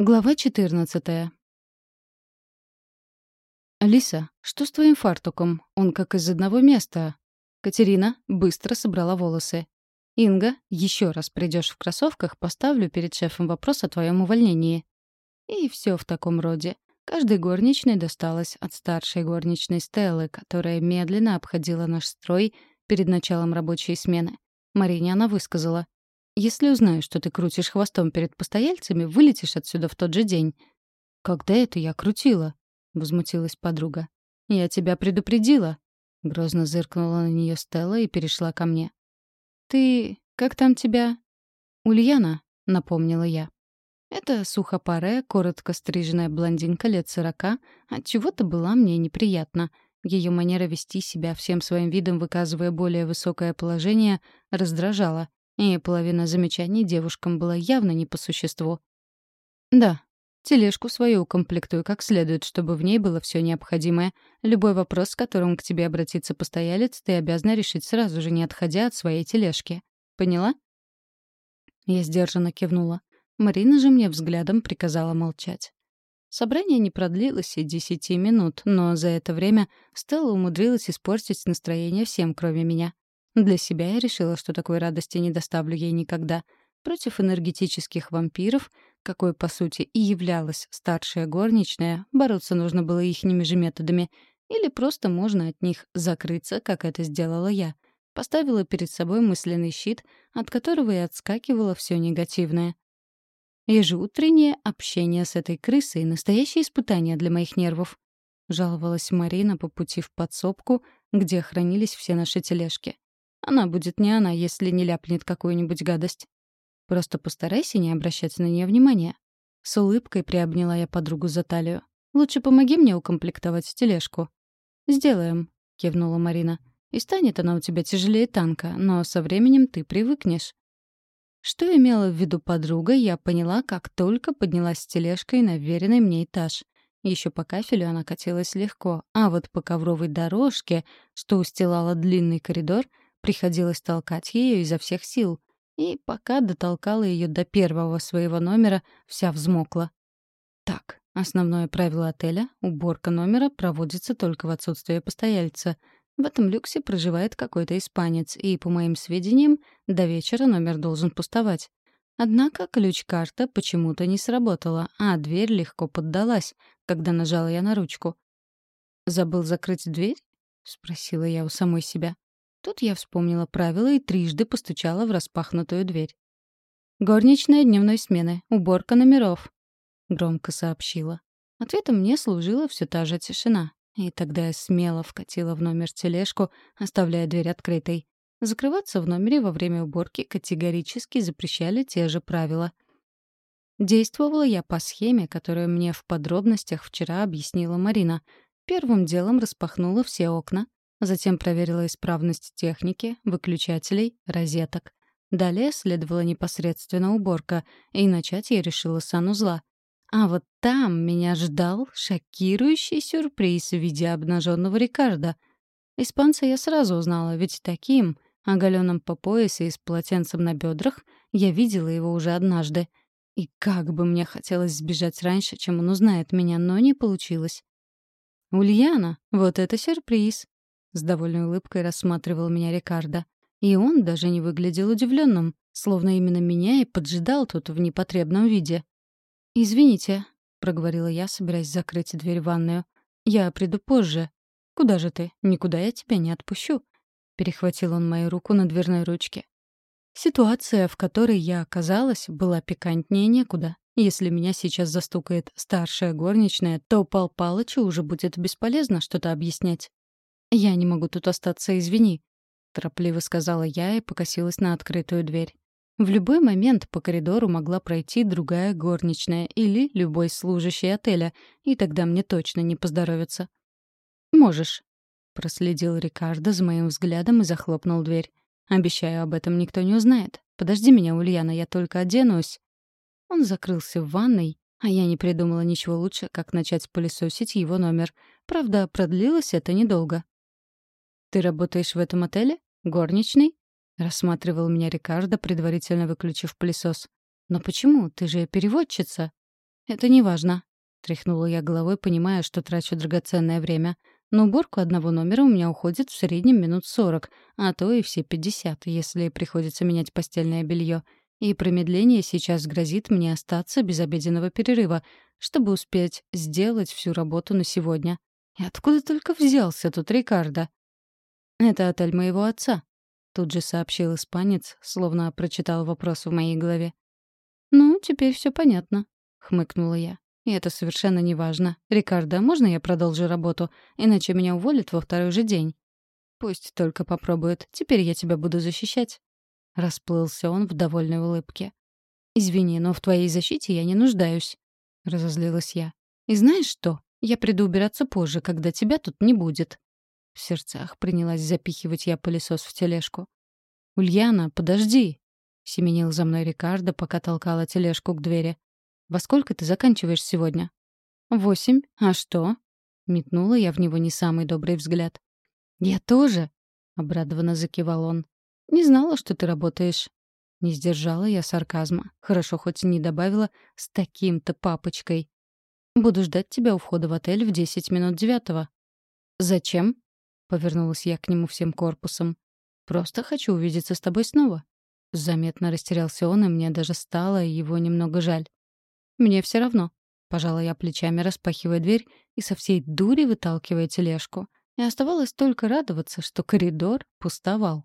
Глава 14. «Алиса, что с твоим фартуком? Он как из одного места». Катерина быстро собрала волосы. «Инга, еще раз придешь в кроссовках, поставлю перед шефом вопрос о твоем увольнении». И все в таком роде. Каждой горничной досталось от старшей горничной Стеллы, которая медленно обходила наш строй перед началом рабочей смены. Марине она высказала. Если узнаю, что ты крутишь хвостом перед постояльцами, вылетишь отсюда в тот же день». «Когда это я крутила?» — возмутилась подруга. «Я тебя предупредила». Грозно зыркнула на нее Стелла и перешла ко мне. «Ты... как там тебя?» «Ульяна», — напомнила я. Это сухопарая, коротко стриженная блондинка лет сорока чего то была мне неприятна. Ее манера вести себя всем своим видом, выказывая более высокое положение, раздражала и половина замечаний девушкам была явно не по существу. «Да, тележку свою укомплектуй как следует, чтобы в ней было все необходимое. Любой вопрос, с которым к тебе обратится постоялец, ты обязана решить сразу же, не отходя от своей тележки. Поняла?» Я сдержанно кивнула. Марина же мне взглядом приказала молчать. Собрание не продлилось и десяти минут, но за это время Стелла умудрилась испортить настроение всем, кроме меня. Для себя я решила, что такой радости не доставлю ей никогда. Против энергетических вампиров, какой, по сути, и являлась старшая горничная, бороться нужно было ихними же методами. Или просто можно от них закрыться, как это сделала я. Поставила перед собой мысленный щит, от которого и отскакивало все негативное. Ежеутреннее общение с этой крысой — настоящее испытание для моих нервов. Жаловалась Марина по пути в подсобку, где хранились все наши тележки. Она будет не она, если не ляпнет какую-нибудь гадость. Просто постарайся не обращать на нее внимания. С улыбкой приобняла я подругу за талию. «Лучше помоги мне укомплектовать тележку». «Сделаем», — кивнула Марина. «И станет она у тебя тяжелее танка, но со временем ты привыкнешь». Что имела в виду подруга, я поняла, как только поднялась с тележкой на веренный мне этаж. Еще по кафелю она катилась легко, а вот по ковровой дорожке, что устилала длинный коридор — Приходилось толкать ее изо всех сил. И пока дотолкала ее до первого своего номера, вся взмокла. Так, основное правило отеля — уборка номера проводится только в отсутствие постояльца. В этом люксе проживает какой-то испанец, и, по моим сведениям, до вечера номер должен пустовать. Однако ключ-карта почему-то не сработала, а дверь легко поддалась, когда нажала я на ручку. «Забыл закрыть дверь?» — спросила я у самой себя. Тут я вспомнила правила и трижды постучала в распахнутую дверь. «Горничная дневной смены. Уборка номеров», — громко сообщила. Ответом мне служила все та же тишина. И тогда я смело вкатила в номер тележку, оставляя дверь открытой. Закрываться в номере во время уборки категорически запрещали те же правила. Действовала я по схеме, которую мне в подробностях вчера объяснила Марина. Первым делом распахнула все окна, Затем проверила исправность техники, выключателей, розеток. Далее следовала непосредственно уборка, и начать я решила санузла. А вот там меня ждал шокирующий сюрприз в виде обнаженного Рикардо. Испанца я сразу узнала, ведь таким, оголенным по пояс и с полотенцем на бедрах, я видела его уже однажды. И как бы мне хотелось сбежать раньше, чем он узнает меня, но не получилось. «Ульяна, вот это сюрприз!» С довольной улыбкой рассматривал меня Рикардо. И он даже не выглядел удивленным, словно именно меня и поджидал тут в непотребном виде. «Извините», — проговорила я, собираясь закрыть дверь в ванную. «Я приду позже». «Куда же ты? Никуда я тебя не отпущу». Перехватил он мою руку на дверной ручке. Ситуация, в которой я оказалась, была пикантнее некуда. Если меня сейчас застукает старшая горничная, то Пал Палычу уже будет бесполезно что-то объяснять. «Я не могу тут остаться, извини», — торопливо сказала я и покосилась на открытую дверь. В любой момент по коридору могла пройти другая горничная или любой служащий отеля, и тогда мне точно не поздоровится. «Можешь», — проследил Рикардо за моим взглядом и захлопнул дверь. «Обещаю, об этом никто не узнает. Подожди меня, Ульяна, я только оденусь». Он закрылся в ванной, а я не придумала ничего лучше, как начать пылесосить его номер. Правда, продлилось это недолго. «Ты работаешь в этом отеле? Горничный?» — рассматривал меня Рикардо, предварительно выключив пылесос. «Но почему? Ты же переводчица». это не важно. Тряхнула я головой, понимая, что трачу драгоценное время. На уборку одного номера у меня уходит в среднем минут сорок, а то и все пятьдесят, если приходится менять постельное белье. И промедление сейчас грозит мне остаться без обеденного перерыва, чтобы успеть сделать всю работу на сегодня. И откуда только взялся тут Рикардо? «Это отель моего отца», — тут же сообщил испанец, словно прочитал вопрос в моей голове. «Ну, теперь все понятно», — хмыкнула я. «И это совершенно неважно. Рикардо, можно я продолжу работу? Иначе меня уволят во второй же день». «Пусть только попробуют. Теперь я тебя буду защищать». Расплылся он в довольной улыбке. «Извини, но в твоей защите я не нуждаюсь», — разозлилась я. «И знаешь что? Я приду убираться позже, когда тебя тут не будет». В сердцах принялась запихивать я пылесос в тележку. «Ульяна, подожди!» — семенил за мной Рикардо, пока толкала тележку к двери. «Во сколько ты заканчиваешь сегодня?» «Восемь. А что?» — метнула я в него не самый добрый взгляд. «Я тоже!» — обрадованно закивал он. «Не знала, что ты работаешь». Не сдержала я сарказма. Хорошо хоть не добавила «с таким-то папочкой». «Буду ждать тебя у входа в отель в десять минут девятого». «Зачем?» — повернулась я к нему всем корпусом. «Просто хочу увидеться с тобой снова». Заметно растерялся он, и мне даже стало его немного жаль. «Мне все равно», — пожала я плечами, распахивая дверь и со всей дури выталкивая тележку. И оставалось только радоваться, что коридор пустовал.